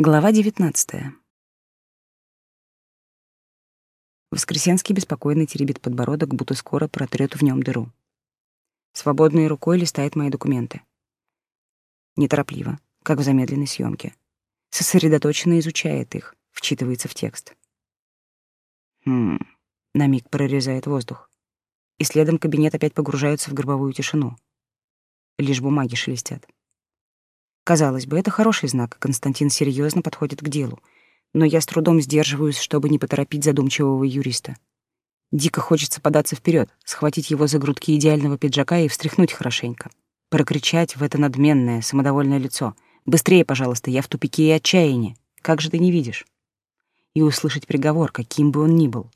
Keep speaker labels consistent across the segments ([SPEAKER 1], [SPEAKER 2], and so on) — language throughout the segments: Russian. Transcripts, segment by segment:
[SPEAKER 1] Глава 19. Воскресенский беспокойно теребит подбородок, будто скоро протрет в нем дыру. Свободной рукой листает мои документы. Неторопливо, как в замедленной съемке. Сосредоточенно изучает их, вчитывается в текст. Хм, на миг прорезает воздух. И следом кабинет опять погружается в гробовую тишину. Лишь бумаги шелестят. Казалось бы, это хороший знак, Константин серьезно подходит к делу, но я с трудом сдерживаюсь, чтобы не поторопить задумчивого юриста. Дико хочется податься вперед, схватить его за грудки идеального пиджака и встряхнуть хорошенько. Прокричать в это надменное, самодовольное лицо. «Быстрее, пожалуйста, я в тупике и отчаянии. Как же ты не видишь?» И услышать приговор, каким бы он ни был.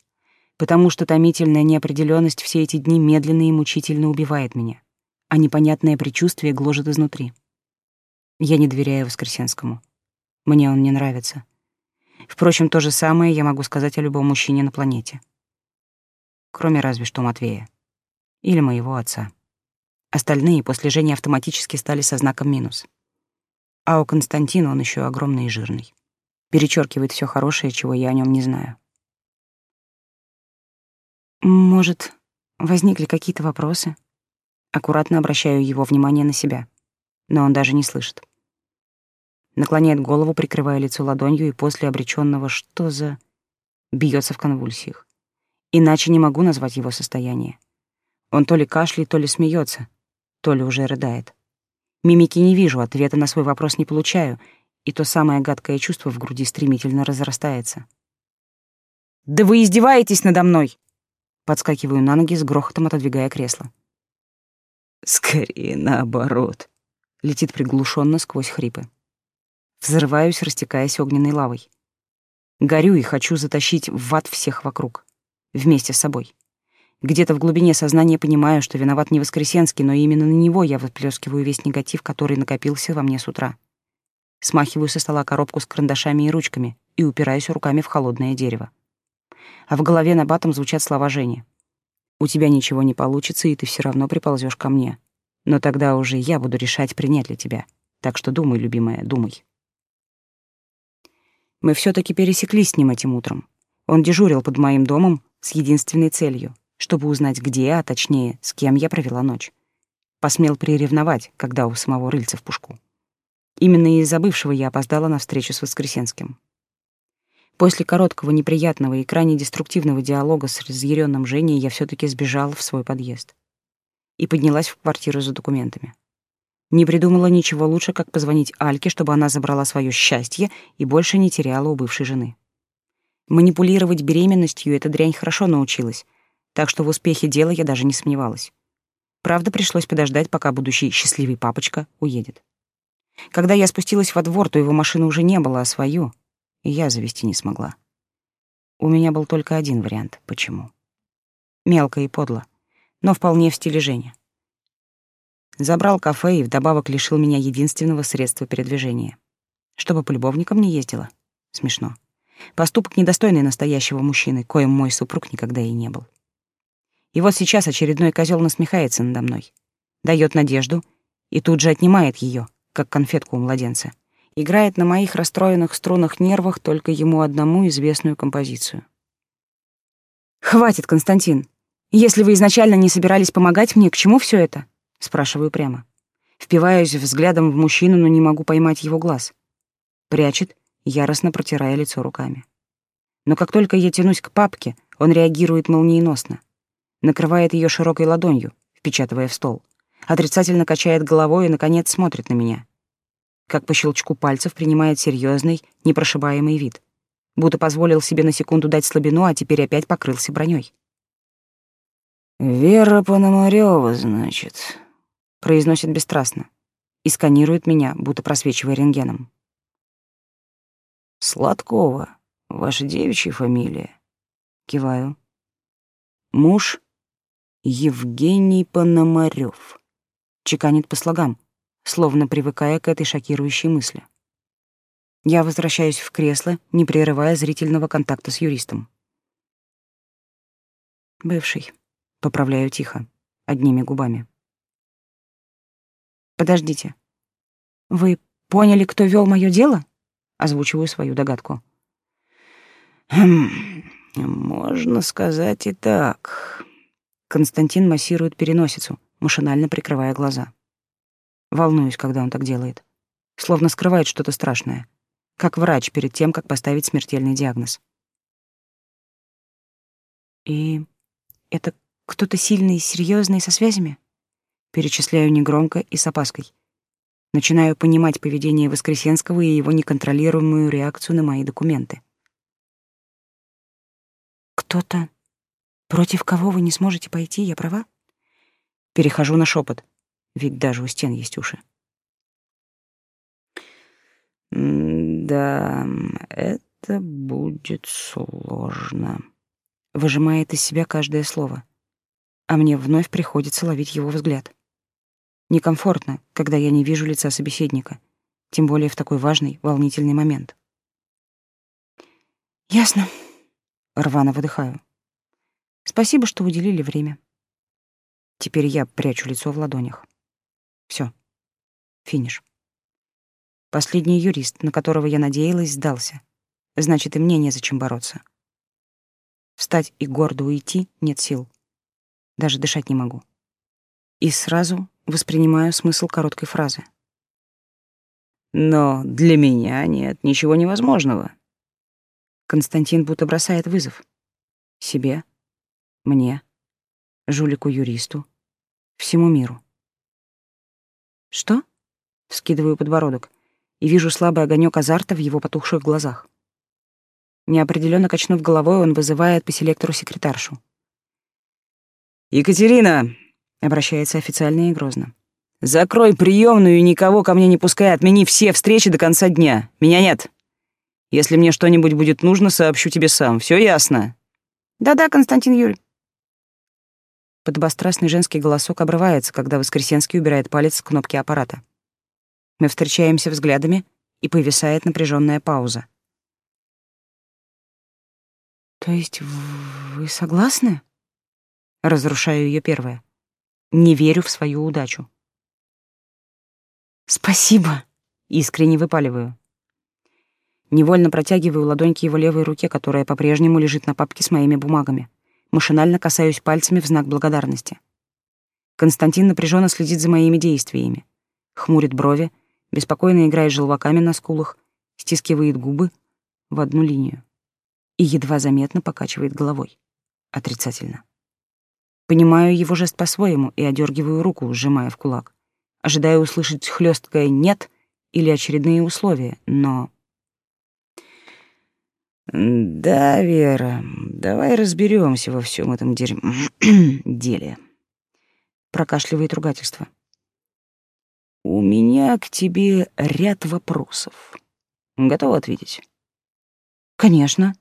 [SPEAKER 1] Потому что томительная неопределенность все эти дни медленно и мучительно убивает меня, а непонятное предчувствие гложет изнутри. Я не доверяю Воскресенскому. Мне он не нравится. Впрочем, то же самое я могу сказать о любом мужчине на планете. Кроме разве что Матвея. Или моего отца. Остальные после Жени автоматически стали со знаком минус. А у Константина он еще огромный и жирный. Перечеркивает все хорошее, чего я о нем не знаю. Может, возникли какие-то вопросы? Аккуратно обращаю его внимание на себя, но он даже не слышит наклоняет голову, прикрывая лицо ладонью, и после обреченного «что за...» бьется в конвульсиях. Иначе не могу назвать его состояние. Он то ли кашляет, то ли смеется, то ли уже рыдает. Мимики не вижу, ответа на свой вопрос не получаю, и то самое гадкое чувство в груди стремительно разрастается. «Да вы издеваетесь надо мной!» Подскакиваю на ноги, с грохотом отодвигая кресло.
[SPEAKER 2] «Скорее наоборот», — летит приглушенно сквозь хрипы.
[SPEAKER 1] Взрываюсь, растекаясь огненной лавой. Горю и хочу затащить в ад всех вокруг. Вместе с собой. Где-то в глубине сознания понимаю, что виноват не Воскресенский, но именно на него я выплескиваю весь негатив, который накопился во мне с утра. Смахиваю со стола коробку с карандашами и ручками и упираюсь руками в холодное дерево. А в голове на батом звучат слова Жени. «У тебя ничего не получится, и ты все равно приползешь ко мне. Но тогда уже я буду решать, принять ли тебя. Так что думай, любимая, думай». Мы все таки пересеклись с ним этим утром. Он дежурил под моим домом с единственной целью, чтобы узнать, где, а точнее, с кем я провела ночь. Посмел приревновать, когда у самого рыльца в пушку. Именно из-за бывшего я опоздала на встречу с Воскресенским. После короткого, неприятного и крайне деструктивного диалога с разъяренным Женей я все таки сбежала в свой подъезд и поднялась в квартиру за документами. Не придумала ничего лучше, как позвонить Альке, чтобы она забрала свое счастье и больше не теряла у бывшей жены. Манипулировать беременностью эта дрянь хорошо научилась, так что в успехе дела я даже не сомневалась. Правда, пришлось подождать, пока будущий счастливый папочка уедет. Когда я спустилась во двор, то его машины уже не было, а свою и я завести не смогла. У меня был только один вариант, почему. Мелко и подло, но вполне в стиле Жени. Забрал кафе и вдобавок лишил меня единственного средства передвижения. Чтобы по любовникам не ездила. Смешно. Поступок недостойный настоящего мужчины, коим мой супруг никогда и не был. И вот сейчас очередной козел насмехается надо мной. Дает надежду и тут же отнимает ее, как конфетку у младенца. Играет на моих расстроенных струнах нервах только ему одному известную композицию. «Хватит, Константин. Если вы изначально не собирались помогать мне, к чему все это?» Спрашиваю прямо. Впиваюсь взглядом в мужчину, но не могу поймать его глаз. Прячет, яростно протирая лицо руками. Но как только я тянусь к папке, он реагирует молниеносно. Накрывает ее широкой ладонью, впечатывая в стол. Отрицательно качает головой и, наконец, смотрит на меня. Как по щелчку пальцев принимает серьезный, непрошибаемый вид. Будто позволил себе на секунду дать слабину, а теперь опять покрылся броней.
[SPEAKER 2] «Вера Пономарёва, значит», произносит бесстрастно и сканирует меня, будто просвечивая рентгеном. Сладкова, ваша девичья фамилия? Киваю. Муж Евгений Пономарёв. Чеканит по слогам, словно привыкая к этой шокирующей мысли. Я возвращаюсь в кресло, не прерывая зрительного контакта с юристом. Бывший. Поправляю тихо, одними губами. Подождите. Вы поняли, кто вел мое дело?
[SPEAKER 1] Озвучиваю свою догадку.
[SPEAKER 2] Хм, можно сказать и так.
[SPEAKER 1] Константин массирует переносицу, машинально прикрывая глаза. Волнуюсь, когда он так делает. Словно скрывает что-то страшное. Как врач перед тем, как поставить смертельный диагноз. И это кто-то сильный серьезный со связями? Перечисляю негромко и с опаской. Начинаю понимать поведение Воскресенского и его неконтролируемую реакцию на мои документы. Кто-то, против кого вы не сможете пойти, я права? Перехожу на шепот, ведь даже у стен есть уши.
[SPEAKER 2] «Да, это будет сложно», —
[SPEAKER 1] выжимает из себя каждое слово, а мне вновь приходится ловить его взгляд. Некомфортно, когда я не вижу лица собеседника, тем более в такой важный, волнительный момент. «Ясно», — рвано выдыхаю. «Спасибо, что уделили время». Теперь я прячу лицо в ладонях. Все, Финиш. Последний юрист, на которого я надеялась, сдался. Значит, и мне незачем бороться. Встать и гордо уйти нет сил. Даже дышать не могу. И сразу воспринимаю смысл короткой фразы.
[SPEAKER 2] Но для меня нет ничего невозможного.
[SPEAKER 1] Константин будто бросает вызов. Себе, мне, жулику-юристу, всему миру. Что? Скидываю подбородок и вижу слабый огонек азарта в его потухших глазах. Неопределенно качнув головой, он вызывает по селектору секретаршу.
[SPEAKER 2] «Екатерина!» — обращается официально и грозно. «Закрой приемную и никого ко мне не пускай, отмени все встречи до конца дня. Меня нет. Если мне что-нибудь будет нужно, сообщу тебе сам. Все ясно?»
[SPEAKER 1] «Да-да, Константин Юрий». Подбострастный женский голосок обрывается, когда Воскресенский убирает палец с кнопки аппарата. Мы встречаемся взглядами, и повисает напряженная пауза. То есть вы согласны? Разрушаю ее первое. Не верю в свою удачу. Спасибо, искренне выпаливаю. Невольно протягиваю ладонь к его левой руке, которая по-прежнему лежит на папке с моими бумагами. Машинально касаюсь пальцами в знак благодарности. Константин напряженно следит за моими действиями. Хмурит брови, беспокойно играет желваками на скулах, стискивает губы в одну линию и едва заметно покачивает головой. Отрицательно. Понимаю его жест по-своему и одергиваю руку, сжимая в кулак. Ожидаю услышать хлесткое «нет» или очередные условия, но...
[SPEAKER 2] «Да, Вера, давай разберемся во всем этом дерьм... деле».
[SPEAKER 1] Прокашливает ругательство.
[SPEAKER 2] У меня к тебе ряд вопросов. Готова ответить?
[SPEAKER 1] Конечно.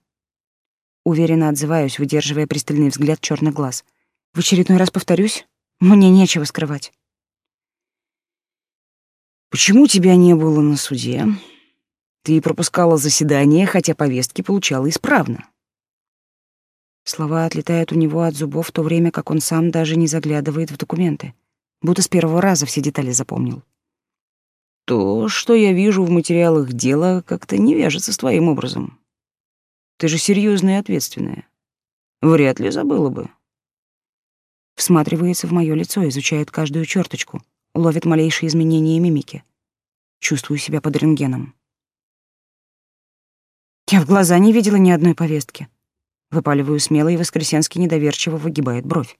[SPEAKER 1] Уверенно отзываюсь, выдерживая пристальный взгляд черных глаз. В очередной раз повторюсь, мне нечего скрывать.
[SPEAKER 2] Почему тебя не было на суде? Ты пропускала заседание, хотя повестки получала исправно.
[SPEAKER 1] Слова отлетают у него от зубов в то время, как он сам даже не заглядывает в документы. Будто с первого раза все детали запомнил.
[SPEAKER 2] То, что я вижу в материалах дела, как-то не вяжется с твоим образом. Ты же серьезная и ответственная. Вряд ли забыла бы.
[SPEAKER 1] Всматривается в мое лицо, изучает каждую черточку, ловит малейшие изменения мимики. Чувствую себя под рентгеном. Я в глаза не видела ни одной повестки. Выпаливаю смело, и Воскресенский недоверчиво выгибает бровь.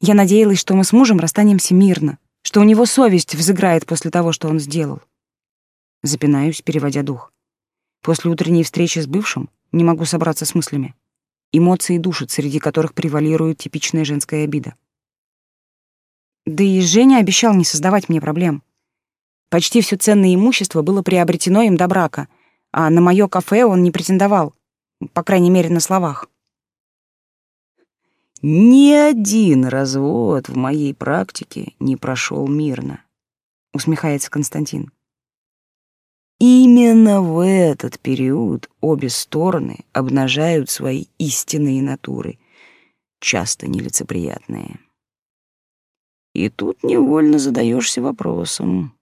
[SPEAKER 1] Я надеялась, что мы с мужем расстанемся мирно, что у него совесть взыграет после того, что он сделал. Запинаюсь, переводя дух. После утренней встречи с бывшим не могу собраться с мыслями. Эмоции душат, среди которых превалирует типичная женская обида. Да и Женя обещал не создавать мне проблем. Почти все ценное имущество было приобретено им до брака, а на мое кафе он не претендовал, по крайней мере, на словах.
[SPEAKER 2] Ни один развод в моей практике не прошел мирно, усмехается Константин. Именно в этот период обе стороны обнажают свои истинные натуры, часто нелицеприятные. И тут невольно задаешься вопросом,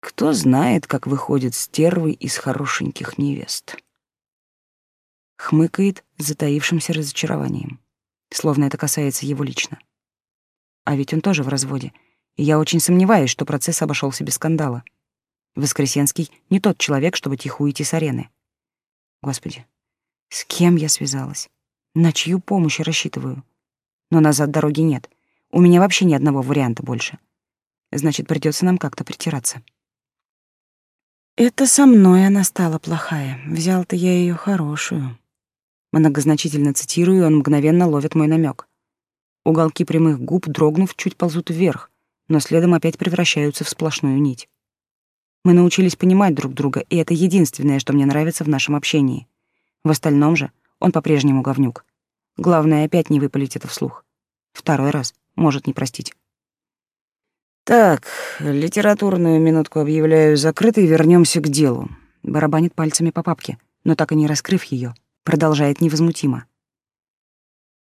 [SPEAKER 2] Кто знает, как выходят стервы из хорошеньких невест.
[SPEAKER 1] Хмыкает затаившимся разочарованием, словно это касается его лично. А ведь он тоже в разводе, и я очень сомневаюсь, что процесс обошелся без скандала. Воскресенский не тот человек, чтобы тихо уйти с арены. Господи, с кем я связалась? На чью помощь рассчитываю? Но назад дороги нет. У меня вообще ни одного варианта больше. Значит, придется нам как-то притираться. Это со мной она стала плохая. Взял-то я ее хорошую. Многозначительно цитирую, он мгновенно ловит мой намек. Уголки прямых губ, дрогнув, чуть ползут вверх, но следом опять превращаются в сплошную нить. Мы научились понимать друг друга, и это единственное, что мне нравится в нашем общении. В остальном же он по-прежнему говнюк. Главное опять не выпалить это вслух. Второй раз может не простить.
[SPEAKER 2] Так, литературную минутку объявляю закрытой, вернемся к делу.
[SPEAKER 1] Барабанит пальцами по папке, но так и не раскрыв ее, продолжает невозмутимо.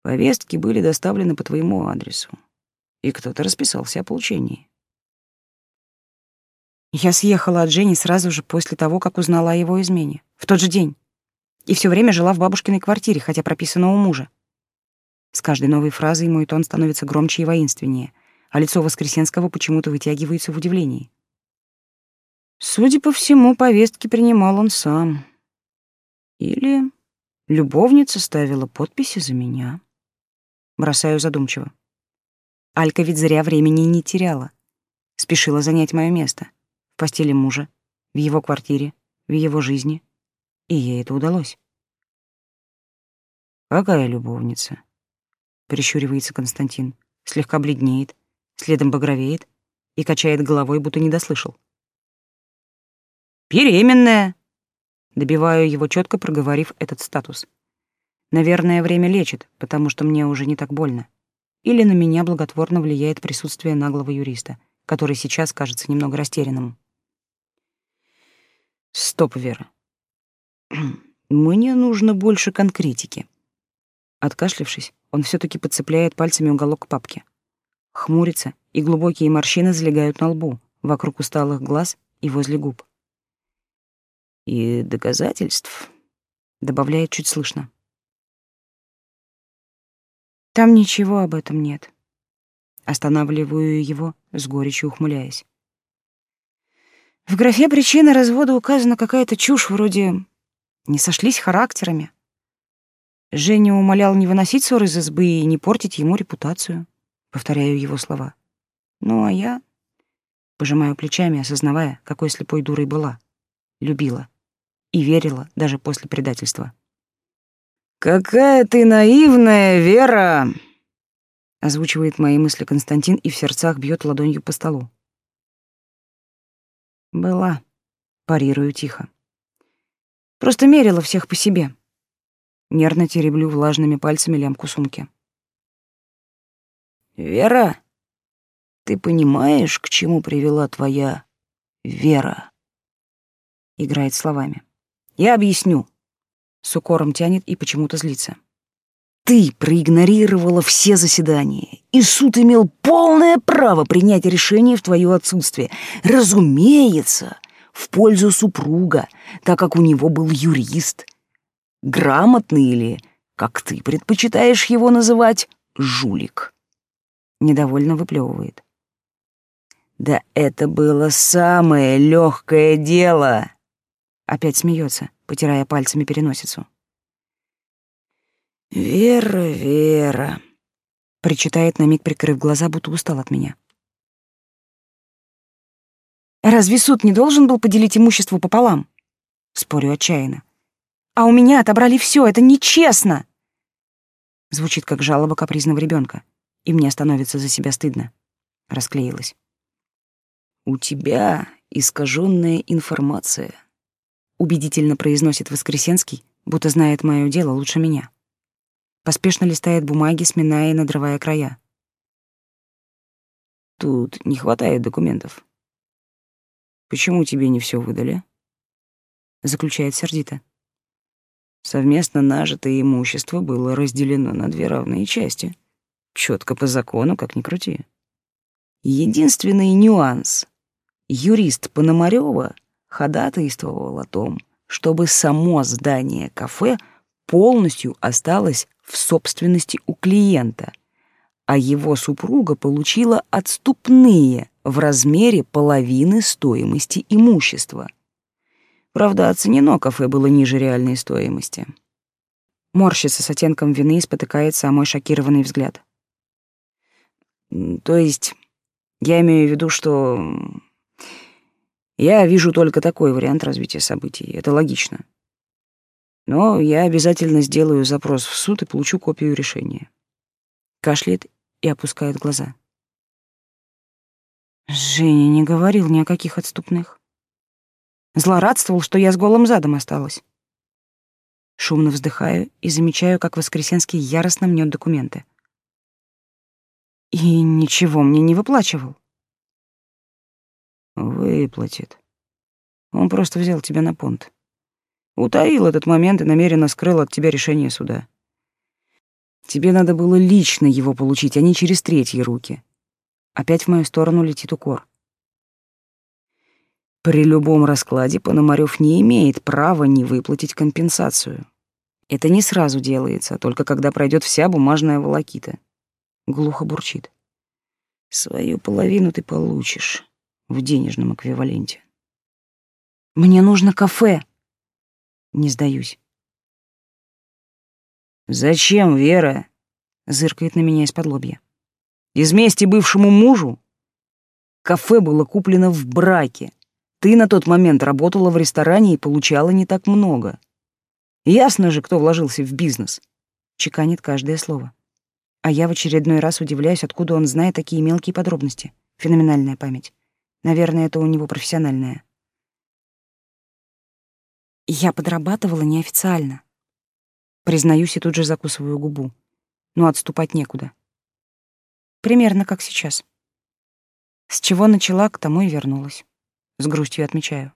[SPEAKER 2] Повестки были доставлены по твоему адресу, и кто-то расписался о получении.
[SPEAKER 1] Я съехала от Жени сразу же после того, как узнала о его измене. В тот же день. И все время жила в бабушкиной квартире, хотя прописана у мужа. С каждой новой фразой мой тон становится громче и воинственнее, а лицо Воскресенского почему-то вытягивается в удивлении. Судя по всему, повестки принимал он сам. Или любовница ставила подписи за меня. Бросаю задумчиво. Алька ведь зря времени не теряла. Спешила занять мое место постели мужа, в его квартире, в его жизни. И ей это удалось.
[SPEAKER 2] «Какая любовница?» — прищуривается Константин, слегка бледнеет, следом багровеет и качает головой, будто не дослышал.
[SPEAKER 1] «Беременная!» Добиваю его четко, проговорив этот статус. Наверное, время лечит, потому что мне уже не так больно. Или на меня благотворно влияет присутствие наглого юриста, который сейчас кажется немного растерянным.
[SPEAKER 2] Стоп, Вера. Мне нужно больше конкретики.
[SPEAKER 1] Откашлившись, он все таки подцепляет пальцами уголок папки. Хмурится, и глубокие морщины залегают на лбу, вокруг усталых глаз и возле губ.
[SPEAKER 2] И доказательств,
[SPEAKER 1] добавляет чуть слышно. Там ничего об этом нет. Останавливаю его, с горечью ухмыляясь. В графе причины развода указана какая-то чушь вроде «не сошлись характерами». Женя умолял не выносить ссоры из избы и не портить ему репутацию. Повторяю его слова. Ну, а я... Пожимаю плечами, осознавая, какой слепой дурой была. Любила. И верила даже после предательства.
[SPEAKER 2] «Какая ты наивная, Вера!»
[SPEAKER 1] Озвучивает мои мысли Константин и в сердцах бьет ладонью по столу. Была. Парирую тихо. Просто мерила всех по себе. Нервно тереблю влажными пальцами лямку сумки.
[SPEAKER 2] «Вера, ты понимаешь, к чему привела твоя вера?»
[SPEAKER 1] Играет словами. «Я объясню». С укором тянет и почему-то злится.
[SPEAKER 2] Ты проигнорировала все заседания, и суд имел полное право принять решение в твое отсутствие. Разумеется, в пользу супруга, так как у него был юрист. Грамотный или, как ты предпочитаешь его называть, жулик.
[SPEAKER 1] Недовольно выплевывает.
[SPEAKER 2] Да это было самое легкое дело.
[SPEAKER 1] Опять смеется, потирая пальцами переносицу.
[SPEAKER 2] «Вера, Вера», —
[SPEAKER 1] причитает на миг, прикрыв глаза, будто устал от меня. «Разве суд не должен был поделить имущество пополам?» Спорю отчаянно. «А у меня отобрали все, это нечестно!» Звучит как жалоба капризного ребенка, и мне становится за себя стыдно. Расклеилась.
[SPEAKER 2] «У тебя искаженная информация», — убедительно произносит Воскресенский, будто знает мое дело лучше меня.
[SPEAKER 1] Поспешно листает бумаги, сминая и надрывая края.
[SPEAKER 2] Тут не хватает документов. Почему тебе не все выдали?
[SPEAKER 1] Заключает сердито.
[SPEAKER 2] Совместно нажитое имущество было разделено на две равные части. Четко по закону, как ни крути. Единственный нюанс. юрист Пономарёва ходатайствовал о том, чтобы само здание кафе полностью осталось в собственности у клиента, а его супруга получила отступные в размере половины стоимости имущества. Правда, оценено кафе было ниже реальной стоимости.
[SPEAKER 1] Морщится с оттенком вины и спотыкается о мой шокированный взгляд.
[SPEAKER 2] То есть, я имею в виду, что я вижу только такой вариант развития событий. Это логично. Но я обязательно сделаю запрос в суд и получу копию решения.
[SPEAKER 1] Кашляет и опускает глаза. Женя не говорил ни о каких отступных. Злорадствовал, что я с голым задом осталась. Шумно вздыхаю и замечаю, как Воскресенский яростно мнет документы. И ничего мне не выплачивал.
[SPEAKER 2] Выплатит. Он просто взял тебя на понт. Утаил этот момент и намеренно скрыл от тебя решение суда. Тебе надо было лично его получить, а не через третьи руки. Опять в мою сторону летит укор. При любом раскладе Пономарёв не имеет права не выплатить компенсацию. Это не сразу делается, только когда пройдет вся бумажная волокита. Глухо бурчит. Свою половину ты получишь в денежном эквиваленте.
[SPEAKER 1] Мне нужно кафе. Не сдаюсь.
[SPEAKER 2] «Зачем, Вера?» — зыркает на меня из-под лобья. «Из мести бывшему мужу? Кафе было куплено в браке. Ты на тот момент работала в ресторане и получала не так много. Ясно же, кто вложился в бизнес».
[SPEAKER 1] Чеканит каждое слово. А я в очередной раз удивляюсь, откуда он знает такие мелкие подробности. Феноменальная память. Наверное, это у него профессиональная. Я подрабатывала неофициально. Признаюсь и тут же закусываю губу. Но отступать некуда. Примерно как сейчас. С чего начала, к тому и вернулась. С грустью отмечаю.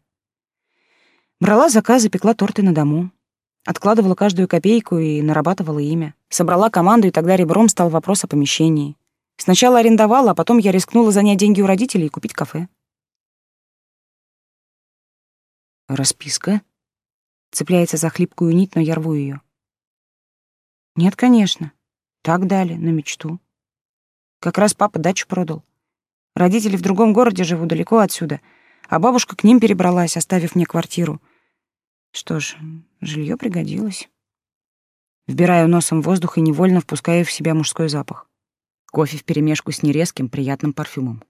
[SPEAKER 1] Брала заказы, пекла торты на дому. Откладывала каждую копейку и нарабатывала имя. Собрала команду, и тогда ребром стал вопрос о помещении. Сначала арендовала, а потом я рискнула занять деньги у родителей и купить кафе.
[SPEAKER 2] Расписка?
[SPEAKER 1] Цепляется за хлипкую нить, но я рву ее. Нет, конечно. Так дали, на мечту. Как раз папа дачу продал. Родители в другом городе живут, далеко отсюда, а бабушка к ним перебралась, оставив мне квартиру. Что ж, жилье пригодилось. Вбираю носом воздух и невольно впускаю в себя мужской запах. Кофе вперемешку с нерезким, приятным парфюмом.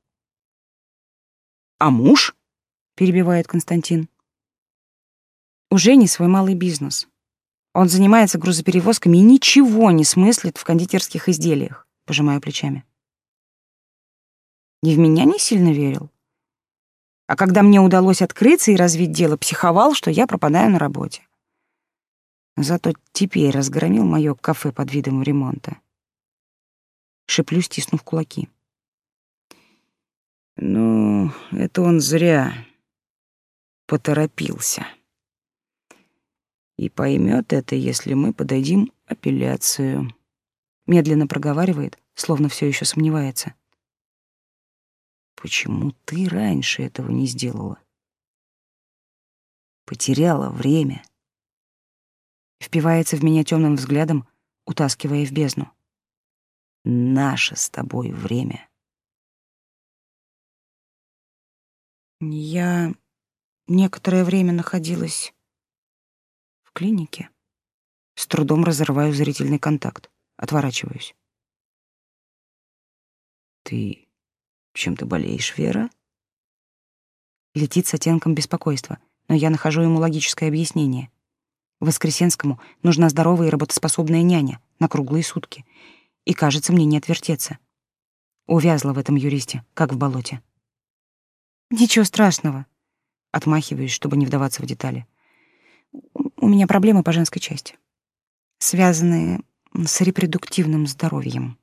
[SPEAKER 2] «А муж?»
[SPEAKER 1] — перебивает Константин. «У Жени свой малый бизнес. Он занимается грузоперевозками и ничего не смыслит в кондитерских изделиях, пожимаю плечами. И в меня не сильно верил. А когда мне удалось открыться и развить дело, психовал, что я пропадаю на работе. Зато теперь разгромил моё кафе под видом ремонта. Шиплю, стиснув кулаки.
[SPEAKER 2] Ну, это он зря поторопился и поймет это, если мы подадим апелляцию.
[SPEAKER 1] Медленно проговаривает, словно все еще сомневается.
[SPEAKER 2] Почему ты раньше этого не сделала? Потеряла время.
[SPEAKER 1] Впивается в меня темным взглядом, утаскивая в бездну.
[SPEAKER 2] Наше с тобой время.
[SPEAKER 1] Я некоторое время находилась клинике. С трудом разрываю зрительный контакт, отворачиваюсь.
[SPEAKER 2] Ты чем-то болеешь, Вера?
[SPEAKER 1] Летит с оттенком беспокойства, но я нахожу ему логическое объяснение. Воскресенскому нужна здоровая и работоспособная няня на круглые сутки. И, кажется, мне не отвертеться. Увязла в этом юристе, как в болоте. Ничего страшного. Отмахиваюсь, чтобы не вдаваться в детали. У меня проблемы по женской части, связанные с репродуктивным здоровьем.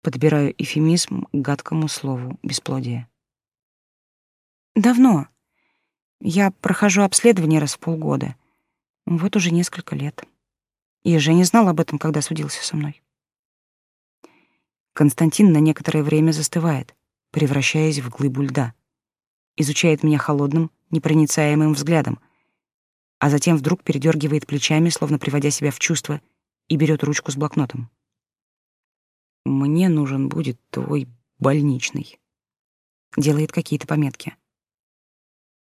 [SPEAKER 1] Подбираю эфемизм к гадкому слову бесплодие. Давно. Я прохожу обследование раз в полгода. Вот уже несколько лет. И Женя знал об этом, когда судился со мной. Константин на некоторое время застывает, превращаясь в глыбу льда. Изучает меня холодным, непроницаемым взглядом, а затем вдруг передергивает плечами, словно приводя себя в чувство, и берет ручку с блокнотом. «Мне нужен будет твой больничный». Делает какие-то пометки.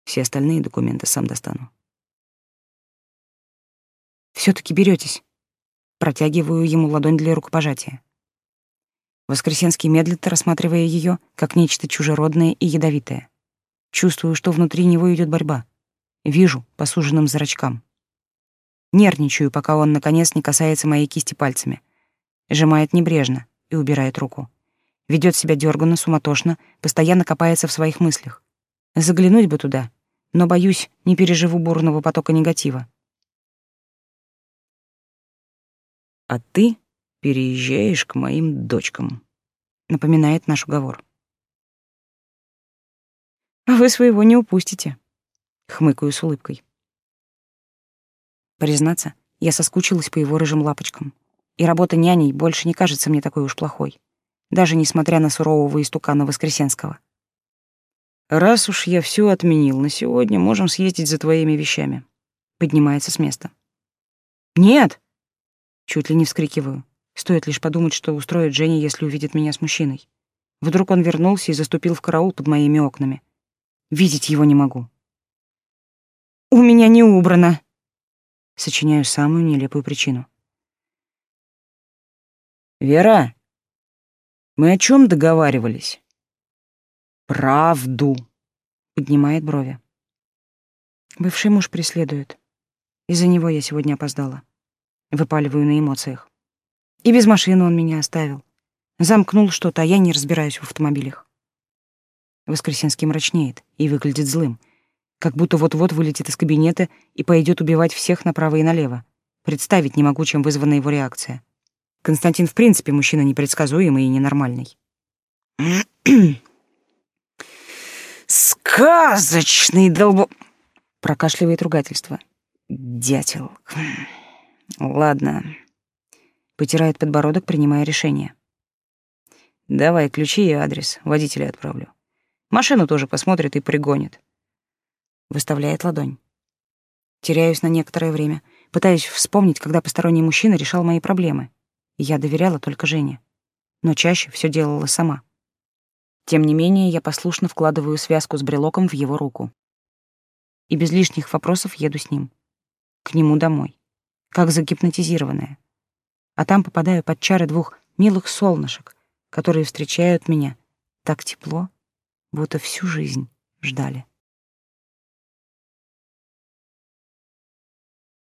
[SPEAKER 1] Все остальные документы сам достану. все таки беретесь. Протягиваю ему ладонь для рукопожатия. Воскресенский медлит, рассматривая ее как нечто чужеродное и ядовитое. Чувствую, что внутри него идет борьба. Вижу по суженным зрачкам. Нервничаю, пока он, наконец, не касается моей кисти пальцами. Сжимает небрежно и убирает руку. Ведет себя дерганно, суматошно, постоянно копается в своих мыслях. Заглянуть бы туда, но, боюсь, не переживу бурного потока негатива.
[SPEAKER 2] «А ты переезжаешь к моим дочкам», — напоминает наш уговор.
[SPEAKER 1] «А вы своего не упустите», — хмыкаю с улыбкой. Признаться, я соскучилась по его рыжим лапочкам, и работа няней больше не кажется мне такой уж плохой, даже несмотря на сурового истукана Воскресенского.
[SPEAKER 2] «Раз уж я все отменил на сегодня, можем съездить за твоими вещами».
[SPEAKER 1] Поднимается с места. «Нет!» Чуть ли не вскрикиваю. Стоит лишь подумать, что устроит Женя, если увидит меня с мужчиной. Вдруг он вернулся и заступил в караул под моими окнами. Видеть его не могу. «У меня не убрано!» Сочиняю самую нелепую причину.
[SPEAKER 2] «Вера, мы о чем договаривались?» «Правду!» — поднимает брови.
[SPEAKER 1] Бывший муж преследует. Из-за него я сегодня опоздала. Выпаливаю на эмоциях. И без машины он меня оставил. Замкнул что-то, а я не разбираюсь в автомобилях. Воскресенский мрачнеет и выглядит злым, как будто вот-вот вылетит из кабинета и пойдет убивать всех направо и налево. Представить не могу, чем вызвана его реакция. Константин в принципе мужчина непредсказуемый и ненормальный.
[SPEAKER 2] «Сказочный долбо...»
[SPEAKER 1] Прокашливает ругательство.
[SPEAKER 2] «Дятел. Ладно, Потирает подбородок, принимая решение. Давай ключи и адрес, водителя отправлю. Машину тоже посмотрит и пригонит.
[SPEAKER 1] Выставляет ладонь. Теряюсь на некоторое время, пытаюсь вспомнить, когда посторонний мужчина решал мои проблемы. Я доверяла только Жене, но чаще все делала сама. Тем не менее, я послушно вкладываю связку с брелоком в его руку. И без лишних вопросов еду с ним. К нему домой. Как загипнотизированная а там попадаю под чары двух милых солнышек, которые встречают меня так тепло, будто всю жизнь ждали.